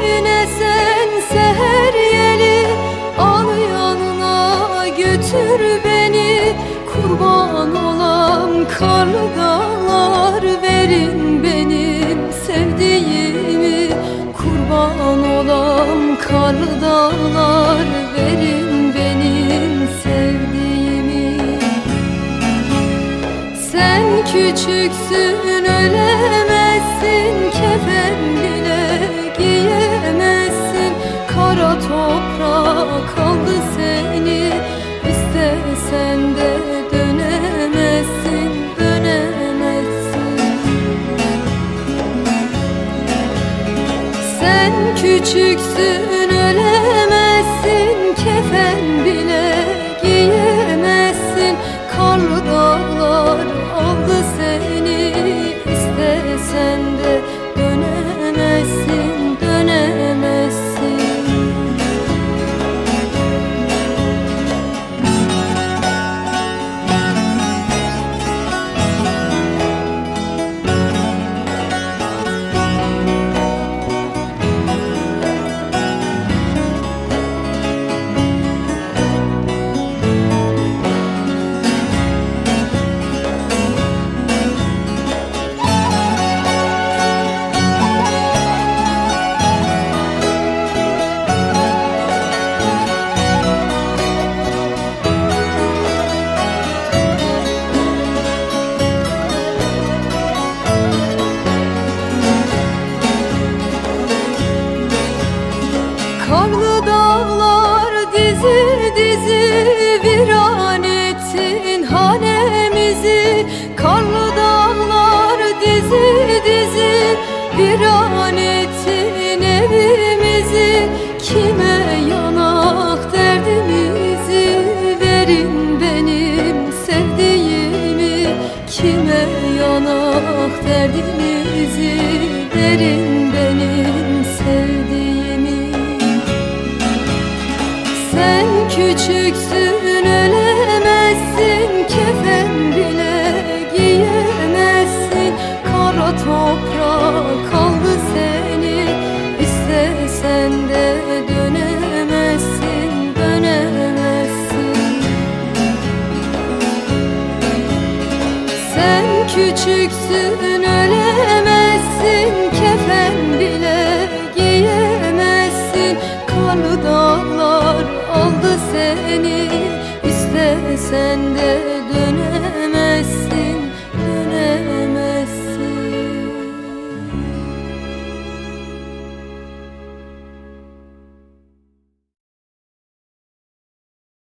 Üzerine sen seher yeli Al yanına götür beni. Kurban olam karlı Verin benim sevdiğimi. Kurban olam karlı Verin benim sevdiğimi. Sen küçüksün ölemezsin kefen toprak aldı seni. İstesen de dönemezsin Dönemezsin. Sen küçüksün ölemezsin Karlı dağlar dizi dizi viran ettin hanemizi. Karlı dağlar dizi dizi viran ettin evimizi. Kime yanak derdimizi verin benim sevdiğimi. Kime yanak derdimizi verin benim küçüksün ölemezsin Kefen bile giyemezsin. Kara toprak aldı seni İstesen de dönemezsin Dönemezsin. Sen küçüksün ölemezsin Karlı